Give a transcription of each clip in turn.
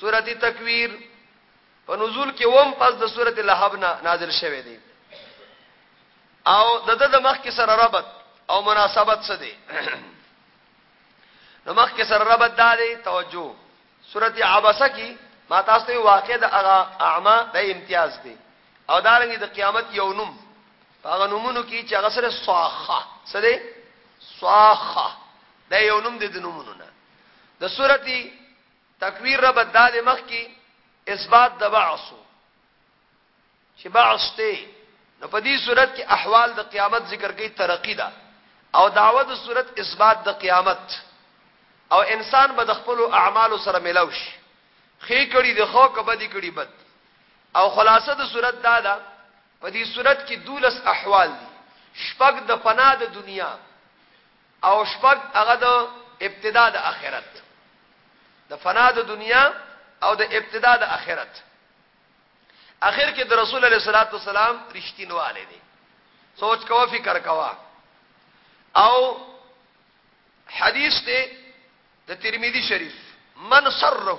سورت تکویر په نزول کې وم پس د سورت لهب نه نازل شوه دی او د د مخ کې سره ربط او مناسبت څه دی نو مخ کې سره ربط دا دی توجه سورت عبسه کې ما تاسو ته واقع د هغه اعما د امتیاز دی او دارنګ د قیامت یو نوم هغه نومونو کې چې هغه سره صاخه سره صاخه دا یو نوم دی د نومونو نه د سورتی تکویر رب دال مخ کی اثبات د بعث چې بعث ته نو په دې صورت کې احوال د قیامت ذکر کوي ترقی ده او دعوه د صورت اثبات د قیامت او انسان به د خپل اعمال سره ملاو شي خې کړي د خو کبه دي کړي بد او خلاصه د صورت دا ده په دې صورت کې دولس احوال دي شپږ د پناه د دنیا او شپږ هغه د ابتدا د اخرت د فنا د دنیا او د ابتدا د اخرت اخر کې د رسول الله صلی الله علیه وسلم رښتینواله دي سوچ کوه فکر کوه او حدیث ته د ترمذی شریف من سره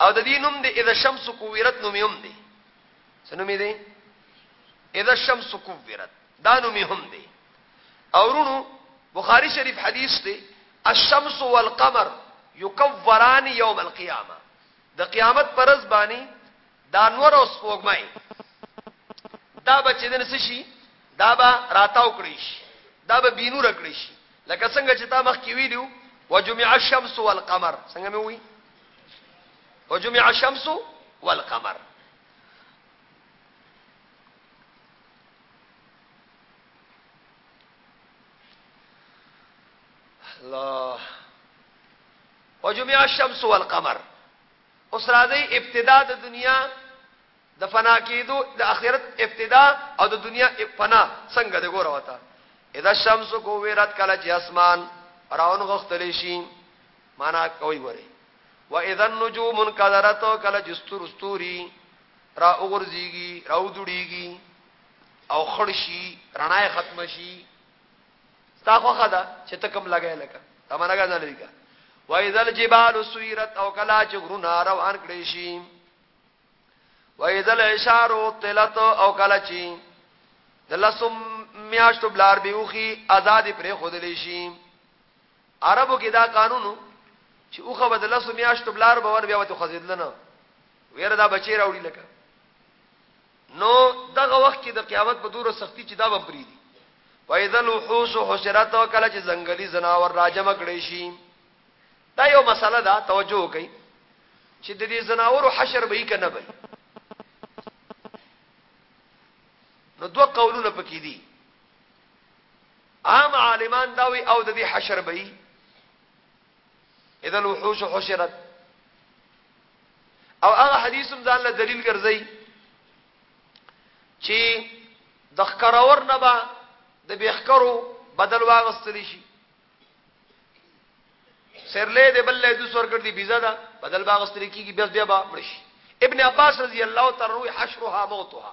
او د دې نوم دی اذا الشمس کویرت نوم هم دی څه نوم دی اذا الشمس کویرت دا نوم هم دی او ورونو بخاری شریف حدیث دی الشمس والقمر یکوران یوم القیامه د قیامت پرز باندې دا نور او سپوږمۍ دا به چې دنه څه شي دا به راتاو کړی شي دا به بینور کړی شي لکه څنګه چې تا مخ کې ویلو وجمع الشمس والقمر څنګه مې وی وجمع الشمس والقمر الله وجمع الشمس والقمر اوس راځئ ابتدا د دنیا د فنا کېدو د اخرت ابتدا او د دنیا فنا څنګه د ګوره وتا اذا الشمس کوورت کله چې اسمان راون غختلی شي معنا کوي ګوري واذا النجوم انكدرت کله چې ستور ستوري را وګرځيږي را ودړيږي او خړشي رڼا ختم شي ستا خوخه ده چې ته کوم لګای لکه دا معنی غزل لیکه واذا الجبال سيرت او کلا چې غرونه روان کړي شي واذا العشار طلت او کلا چې دلسم میاشتو بلار بیوخي آزاد پرې خودلې شي عربو کې دا قانونو چې اوخه بدلسو میاشتو بلار باور بیا وته خزیدل نه ویره دا بچی راوړي لکه نو دغه وخت کې د قیامت په دوره سختی چې دا به پریدي واذا الوحوش حشرت وکړه چې ځنګلي زناور راجم کړي شي دا یو مسله ده توجه وکړئ چې د دې زناور حشر به یې کنه به نو دوه قولونه پکې دي عام عالمان دا وی او د دې حشر به یې اذا الوحوش حشرت او هغه حدیث هم ځان له دلیل ګرځي چې د خکرور نه به د بیخکرو بدل واغستل شي سرلې د بل له دوس ورکړ دي بيزا ده بدل باغستل کیږي بیا بیا به مرشي ابن عباس رضی الله تعالی عنہ حشرها موتها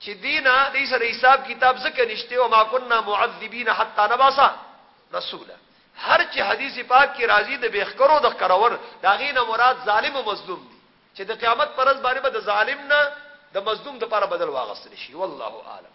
چې دی نه دی سره حساب کتاب ځکه نشته او ما كنا معذبین حتا نبعث رسولا هر چې حدیث پاک کې راځي د بخکرو د خکرور دا غینه مراد ظالم او مظلوم دی چې د قیامت پر ورځ باندې به د ظالم نه د مظلوم د لپاره بدل واغستل شي والله اعلم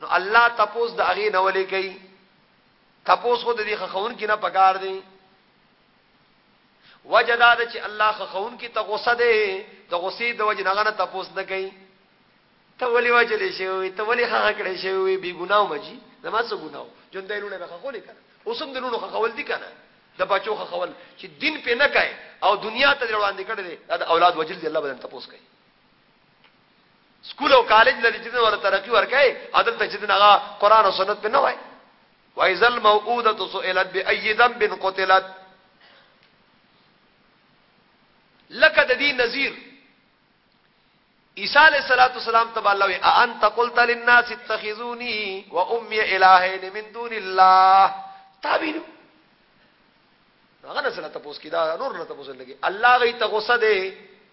نو الله تپوس د هغه نه ولې کوي تپوس خو د دې خخون کې نه پکار دی وجدا د چې الله خخون کې ته غوسه ده د غصې د وجه نه غنه تپوس نه کوي ته ولې وجلې شي وي ته ولې خخه کړې شي وي بي ګناو مجي زما څه ګناو جون دې لونه خخول کړه اوسم دې لونه خخول دي کنه د بچو خخول چې دین په نه کوي او دنیا ته روان دي کړي دا اولاد وجل دي الله بدن تپوس کوي سکول او کالج لري چې ور ترقی ورکای عدل ته چې دغه قران او سنت په نه وای وایذ الموعوده سئلت بأي ذنب قتلت لکه د دې نذیر عیسی علیہ الصلوۃ والسلام تبع الله وی انت قلت للناس اتخذوني وامي الهين من دون الله تابین هغه نه سره تاسو کیدا نور نه تاسو لګي الله غي ته غصه دی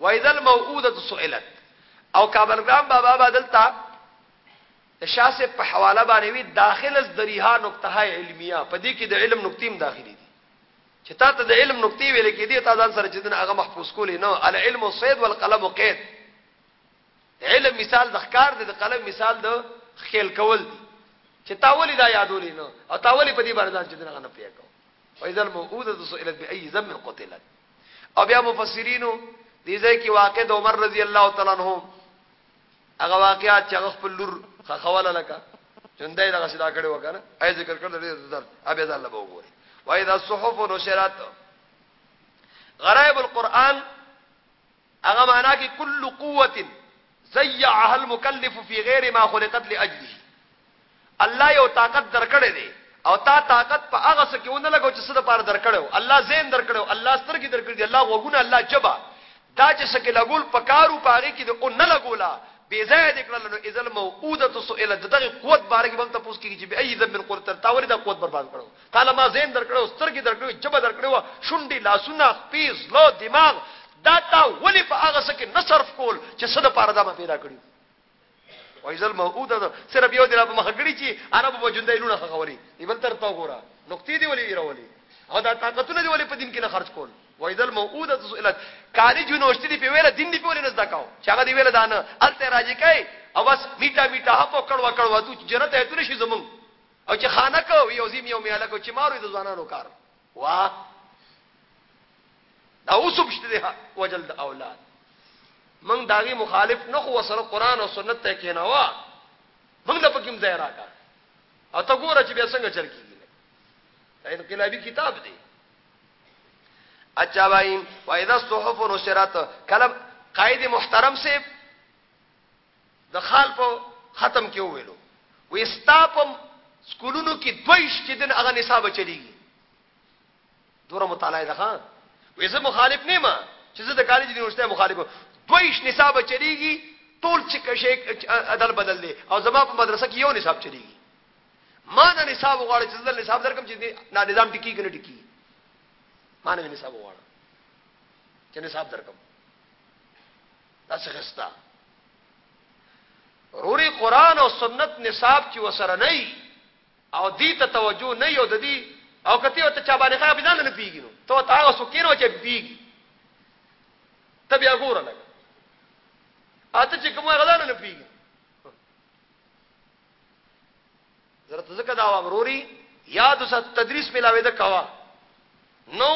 واذا الموعوده سئلت او کابل ګرام بابا بدلتا د شاه صاحب په حواله باندې وی داخل از دریها نقطه های علمیه په دې کې د علم نقطې هم داخلي دي چې تا ته د علم نقطې ویل کې دي تا ځان سره چې دغه محفوظ کولې نه ال علم او صید والقلم او قید علم مثال د ښکار دی د قلم مثال د خیل کول دی چې تا ولې دا یادولې نه او تا ولې په دې باندې ځان چې دغه نه پیاکو فاذا الموعوده سئلت باي ذنب قتلت او بیا مفسرینو دې ځای کې واقع د عمر رضی الله تعالی عنہ هغه واقعات چې هغه خپل لور خخواله لکه چندای دغه صدا کړي وکړه اې ذکر کړل دې در ابي ځان له وګوري وای دا صحف نشرات غرائب القرآن هغه مانا کې کل قوة ضيعها المکلف فی غیر ما خلقت لاجله الله یو طاقت درکړی دی او تا طاقت په هغه څه کې ونه لګو چې څه د پاره درکړو الله زین درکړو الله سترګې درکړي الله غوګونه الله جبا دا چې څه کې لګول پکارو پاره کې د او نه لګولا بی ځای د کړل نو اذل موعوده سئلت دغه قوت باره کې بنت پوس کیږي چې به ای ذنب قرت تاول دا قوت برباد کړو تاله ما ذهن درکړی وو، سترګې درکړې وې، ژبه درکړې وه، شونډې، لاسونه، خپې، زړه، دماغ، دا تا ولې په هغه څه کې نه صرف کول چې څه لپاره دا ما پیدا کړي وو؟ وایذ الموعوده ده صرف یو دی را په مخه کړی چې عربو به ژوندی لونه خغولي دی بل طرف ته وګوره نقطې دی ولې ویرولې او دا طاقتونه دی ولې په دین کې نه خرج کول وایذ الموعوده سئلت کالج یونیورسيټي دی په ویله دین دی په ویله نزد کاو چې هغه دی ویله دانه الته راځي کوي او بس میټا میټا هپو کړوا کړوا تو جنت هیته نشي زمونږ او چې خانک او یو زیم یو میاله کو چې مارو د ځوانانو کار وا دا اوسم شته ده وجل د اولاد من داغي مخالف نه خو سره قران او سنت ته کیناوا موږ د پکیم ځای راکا او ته ګوره چې بیا څنګه چل کیږي دا انقلابي کتاب دی اچھا بھائی واذا الصحف نشرت کلب قائد محترم سے د خال په ختم کې وویلو وې ستا په سکولونو کې دویش چې دن هغه نصاب چلیږي دوره مطالعه ده ها وې زه مخالف نه ما چې زه د کالج یونیورسيټي مخالف دویش نصاب چلیږي ټول چې کښې عدل بدل دي او زما په مدرسه کې یو نصاب چلیږي ما دا نصاب غواړي چې زه نصاب درکم چې نا نظام ټکی کنه ټکی ما نه نصاب غواړم چې نصاب درکم داسې خستا روري قران او سنت نصاب چې وسره نه او دې ته توجه نه یو د دې او کته او ته چا باندې خا بيدان نه پیږي نو ته تا اوس کینو چې پیږي ته بیا ګور لګ اته چې کومه غزان نه پیږي درته ځکه دا امروري یاد اوس تدریس ملاوي د کوا نو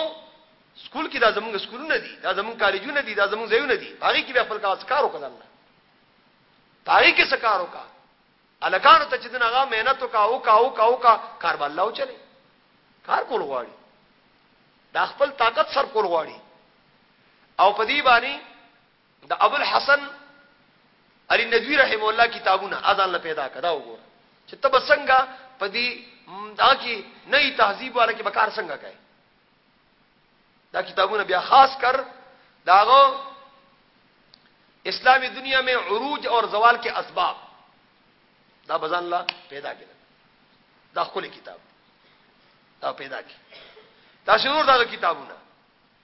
سکول کې دا زمونږ سکولونه دي دا زمونږ کالجونه دي دا زمونږ ځایونه دي هغه کې به خپل کار کار وکړل نه پای کې څه کار وکړه الکانو ته چې دغه مهنت وکا او کا او کا او کا کار بل الله چلے کار کول غواړي دا خپل طاقت سر کول غواړي او په دې باندې د ابو الحسن علی ندوی رحم الله کتابونه اذان له پیدا کدا وګوره چې تب څنګه په دې دا کې نه تهذیب والا کې بکار څنګه کوي دا کتابونه بیا خاص کر داغو اسلامی دنیا میں عروج اور زوال کے اسباب دا بزان لا پیدا کړه دا خپل کتاب دا پیدا کی دا شنور دا کتابونه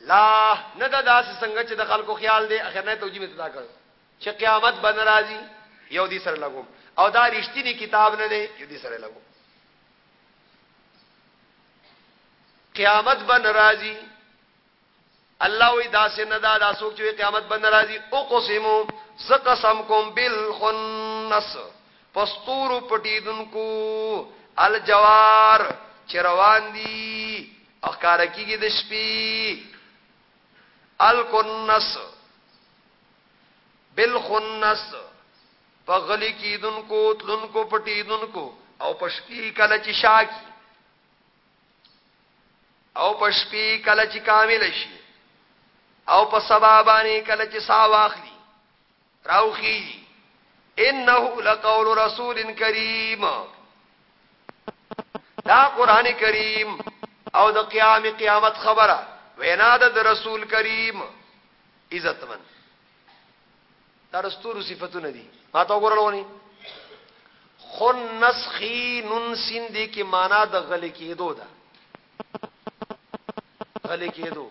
لا نه دا داسې څنګه چې د خلکو خیال دی اخر نه توجیه مې دا کړ چې قیامت به ناراضي یو دې سره لګوم او دا رښتینی کتاب نه دی یو دې سره لګوم قیامت به ناراضي الله وی دا سن دا دا سوک چې قیامت بند راځي او قسمو ز قسم کوم بالخنس پستور پټیدونکو الجوار چروان دی او ښکاره کېږي د شپې الکنس بالخنس په غلي کېدونکو تلونکو پټېدونکو او په شپې کله چې شاکي او په شپې کله چې کامل شي او په سبا باندې کله چې سا واخلي راوخیږي انه لقول رسول کریم دا قران کریم او د قیام قیامت خبره وینا د رسول کریم عزتمن ترستور صفاتونه دي ما تا وګورلونی خنس خینن سین دی کی معنا د غل کېدو ده غل کېدو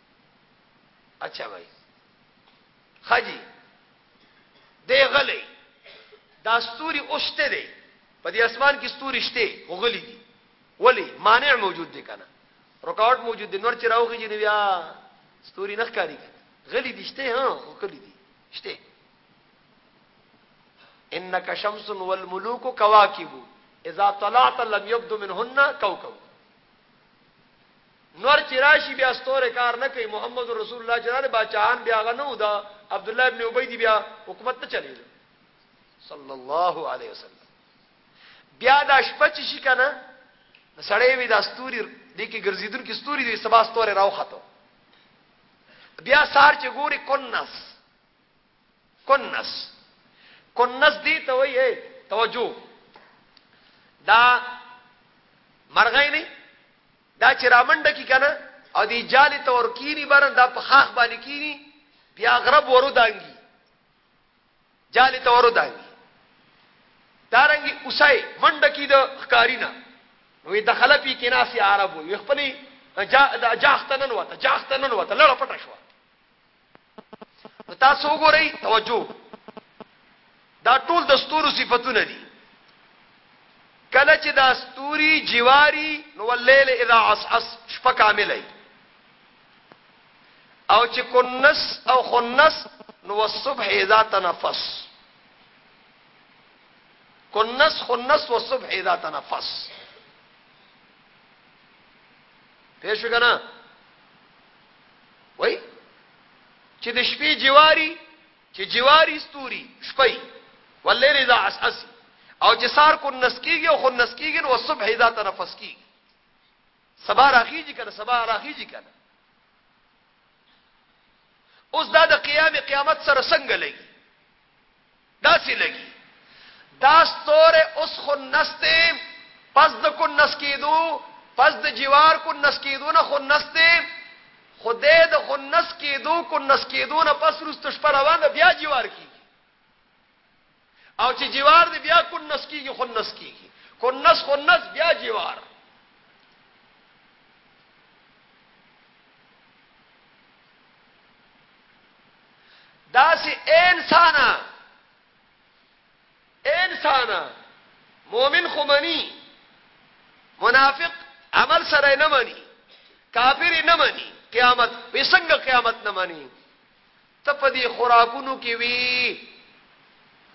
اچھا بھائی خاجی دی غلی دا ستوري اوشته دی په دې اسمان کې ستوري شته خو غلي دي ولی مانع موجود دی کنه رکاوټ موجود دی نور چې راوخی چې بیا ستوري نه ښکاری غلي دي شته ها خو غلي دي شته انك شمس والملوك كواكب اذا طلعت لم يبدو منهن كوكب نور چی راشی بیا ستوری کار نه کوی محمد رسول الله چی راغی باچاهان بیا هغه نه وو دا عبدالله ابن ابی دی بیا حکومت نه چلیده صلی الله علیه وسلم بیا دا شپه چی شی کنه سړی وی دا ستوری دی کی ګرځیدون کی ستوری دی سبا ستوری راو خطو بیا سار چی ګوری کنس کنس کنس دی ته وایي توجه دا مرغای نه دا چې رامنډه کی کنه او دی جالی تور کینی برن دا په خاخ باندې کینی بیا غرب ورو دانګي جالی تور دانګي دارنګي اوسای منډه کی د خکارینا نو دخل پی کناسی عربو خپلې جا جاختنن وته جاختنن وته لړ پټه شو نو تاسو وګورئ توجه دا ټول د ستورو صفاتونه دي کله چې دا ستوري جواري نو الليل اذا عسعس شپه کاملای او چې کنس او خنس نو الصبح اذا تنفس کنس خنس والصبح اذا تنفس پیش کنه وای چې د شپې جواری چې جواری ستوري شپې والليل اذا عسعس او چې سار کو نسکیږي او خو نسکیږي او صبح اذا تنفس کیږي سبا راخیږي کنه سبا راخیږي کنه اوس دا د قیام قیامت سره څنګه لګي داسې لګي دا ستوری اوس خنس دی پس د کنس کېدو پس د جوار کنس کېدو نه خنس دی خدای د خنس کېدو کنس کېدو نه پس وروسته شپه روانه بیا جوار کېږي او چې جوار دی بیا کنس کېږي خنس کېږي کنس خنس بیا جوار داسې انسانا انسانا مؤمن خو منی منافق عمل سره نه منی کافر نه منی قیامت وسنګ قیامت نه منی ته په دې خوراکونو کې وی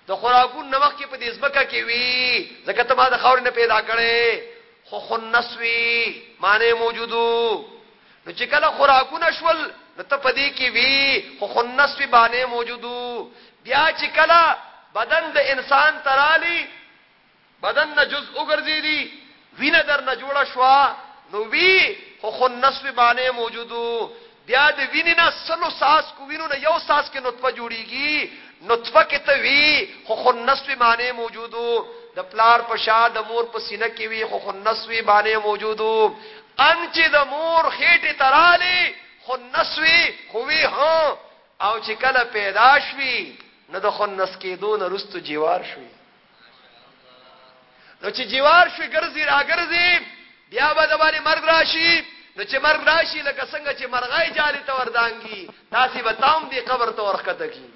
د خوراکونو نه مخکې په دې ځمکه کې وي ځکه ته ما د خاورې نه پیدا کړې خو خنس وي معنی موجودو نو چې کله خوراکونه شول نو ته په دې کې وي خو خنس وي باندې موجودو بیا چې کله بدن د انسان ترالی بدن نه جز وګرځیدی وینه درنه جوړه شوه نو وی خو خون نسوی بانه موجودو بیا د وینی نه سلو ساس کو وینو نه یو ساس کې نطفه جوړیږي نطفه کې ته وی خو خون نسوی بانه موجودو د پلار په شا د مور په سینه کې وی خو خون نسوی بانه موجودو ان چې د مور خېټه تراله خو نسوی خو وی ها او چې کله پیدا شوی نو د خنس کېدو نه رستو جیوار شوی نو چې جوار شي ګرځي راګرځي بیا به د باندې مرګ راشي نو چې مرګ راشي لکه څنګه چې مرغای جالي ته وردانګي تاسو به تام دی قبر ته ورخته کی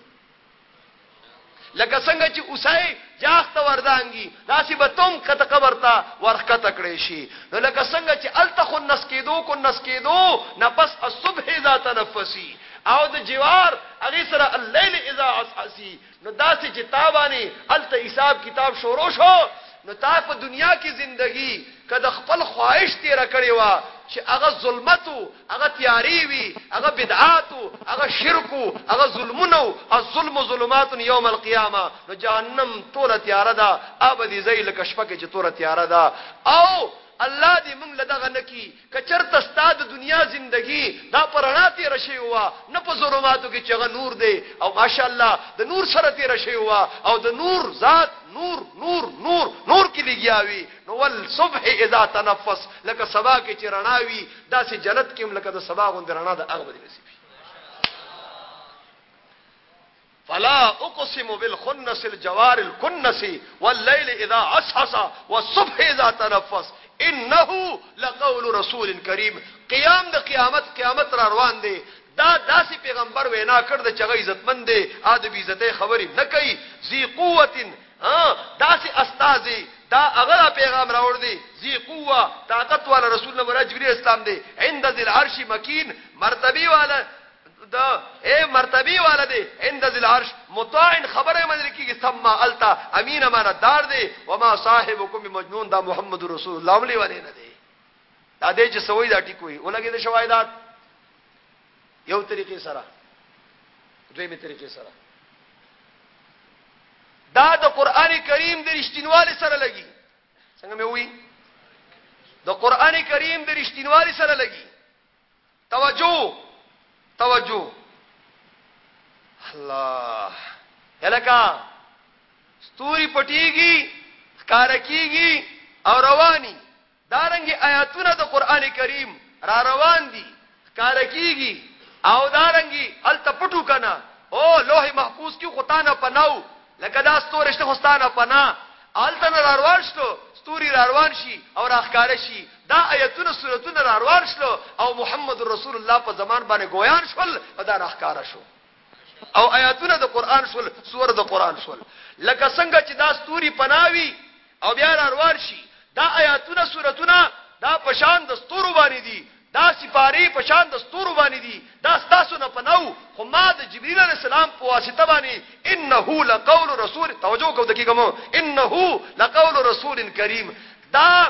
لکه څنګه چې اوسای جاخ ته وردانګي تاسو به تم کته قبر ته ورخته کړی شي نو لکه څنګه چې التخ النس کېدو کو نس کېدو نفس الصبح ذات نفسي او د جوار هغه سره الليل اذا عسعسي نو داسې چې تا باندې هلته حساب کتاب شروع شو نو تا په دنیا کې زندګي که د خپل خواهش تېره کړې وه چې هغه ظلمت و، هغه تیارې وي، هغه بدعات و، هغه شرک و، هغه ظلمونه و، الظلم ظلمات یوم القیامة، نو جهنم توره تیاره ده، هغه به دې ځای لکه شپه کې چې توره تیاره ده او الله دې موږ له دغه نه کړي. که چرته ستا د دنیا زندګي دا په رڼا تېره شوې وه نه په ظلماتو کې چې هغه نور دی او ماشاءالله د نور سره تېره شوې وه او د نور ذات نور نور نور نور کې لګیا وي نو والصبح اذا تنفس لکه سبا کې چې رڼا وي داسې جنت کې هم لکه د سبا غوندې رڼا د هغه به دې نصیب شي فلا اقسم بالخنس الجوار الکنس واللیل اذا عسعس والصبح اذا تنفس انه لقول رسول کریم قیام د قیامت قیامت را روان دی دا داسې پیغمبر وینا کړ د چغې عزتمن دی ا د بی عزتۍ خبرې نه کوي ذی قوت داسې استاد دا هغه پیغام راوړ دی ذی قوه طاقت والا رسول الله جبرئیل اسلام دی عند ذل عرش مکین مرتبه والا د اې مرتبی والا دی عند ذی العرش مطاع خبره یې منل کیږي ثم التا امین امانت دار دی وما صاحبکم بمجنون دا محمد رسول الله علی ولی نه دی دا دې چې سوي دا ټیک وي ولګي د شواهدات یو طریقې سره دوی می طریقې سره دا د قران کریم د رښتینوالي سره لګي څنګه مې وی د قران کریم د رښتینوالي سره لګي توجه توجه الله الکا ستوري پټيږي ښکار کیږي او رواني دارنګي آیاتونه د قران کریم را روان دي ښکار کیږي او دارنګي ال تپټو کنا او لوح محفوظ کې خدانه پناو لکه دا ستوری شته خو ستا نه پناه هلته نه راروان شلو ستوري راروان شي او راښکاره شي دا آیتونه سورتونه راروان شلو او محمد رسول الله په زمان باندې ګویان شول او دا راښکاره شو او آیاتونه د قران شول سور د قران شول لکه څنګه چې دا ستوري پناوي او بیا را روان شي دا آیاتونه سورتونه دا پشان د ستورو باندې دي دا سپاری پشان د ستورو باندې دي دا ستاسو نه پناو خو ما د جبرئیل علی السلام په واسطه باندې انه لقول رسول توجه کو دقیقه مو انه لقول رسول کریم دا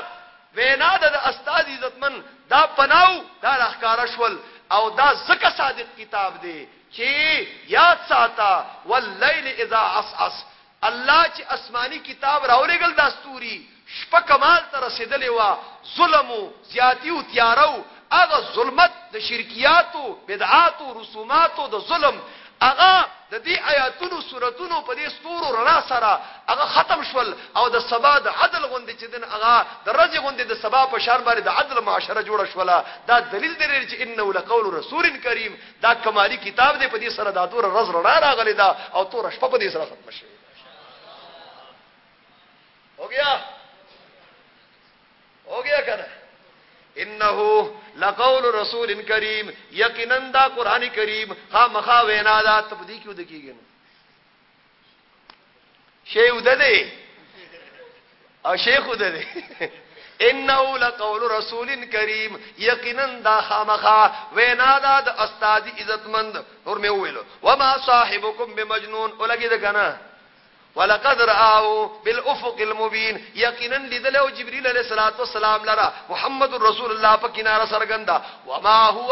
وینا د استاد عزتمن دا پناو دا اخکار شول او دا زکه صادق کتاب دی چې یاد ساته واللیل اذا عسعس الله چې اسماني کتاب راولېږل دا ستوري شپه کمال ته رسېدلې وه، ظلم و، زیاتي و، تیاره و، هغه ظلمت د شرکیاتو، بدعاتو، رسوماتو د ظلم هغه د دې ایاتونو، سورتونو په دې ستورو رڼا سره هغه ختم شول او د سبا د عدل غوندې چې دن هغه د ورځې غوندې د سبا په شان باندې د عدل معاشره جوړه شوله دا دلیل دی چې انه لقول رسول کریم دا کمالي کتاب دی په دې سره دا تور رز رڼا راغلی دا او تور شپه په دې سره ختم شي هو گیا هو گیا کنه انه لقول رسول کریم یقینا دا قران کریم ها مخا وینا دا تبدی کیو دکیږي شی وده دی او شیخ وده دی انه لقول رسول کریم یقینا دا خامخا وینا دا د استاد عزتمند اور می ویل وما صاحبکم بمجنون ولګی د کنه ولقد راو بالافق المبين یقینا لذل او جبريل عليه الصلاه والسلام لرا محمد رسول الله په کناره سرګندا وما هو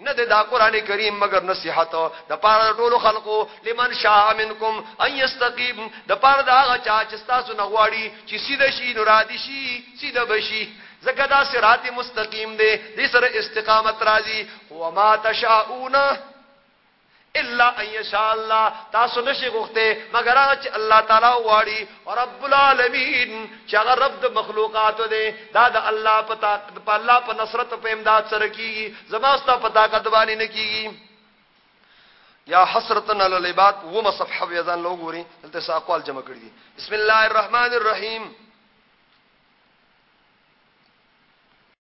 نه ده دا قران کریم مگر نصیحت د پاره ټولو خلقو لمن شاء منکم ان یستقیم د پاره دا هغه چا چې تاسو نه غواړي چې سیده شي نو را دي شي سیده بشي زکه دا صراط مستقیم دی د سره استقامت راځي هو ما تشاؤون الا ان یشاء الله تاسو نشئ غوښتی مګر هغه چې الله تعالی وغواړي، رب العالمین چې هغه رب د مخلوقاتو دی، دا د الله په طاقت، په الله په نصرت او په امداد سره کیږي، زما او ستا په طاقت باندې نه کیږي. یا حسرتا علی العباد اوومه صفحه بیا ځان له وګورئ، دلته څه اقوال جمع کړي دي. بسم الله الرحمن الرحیم.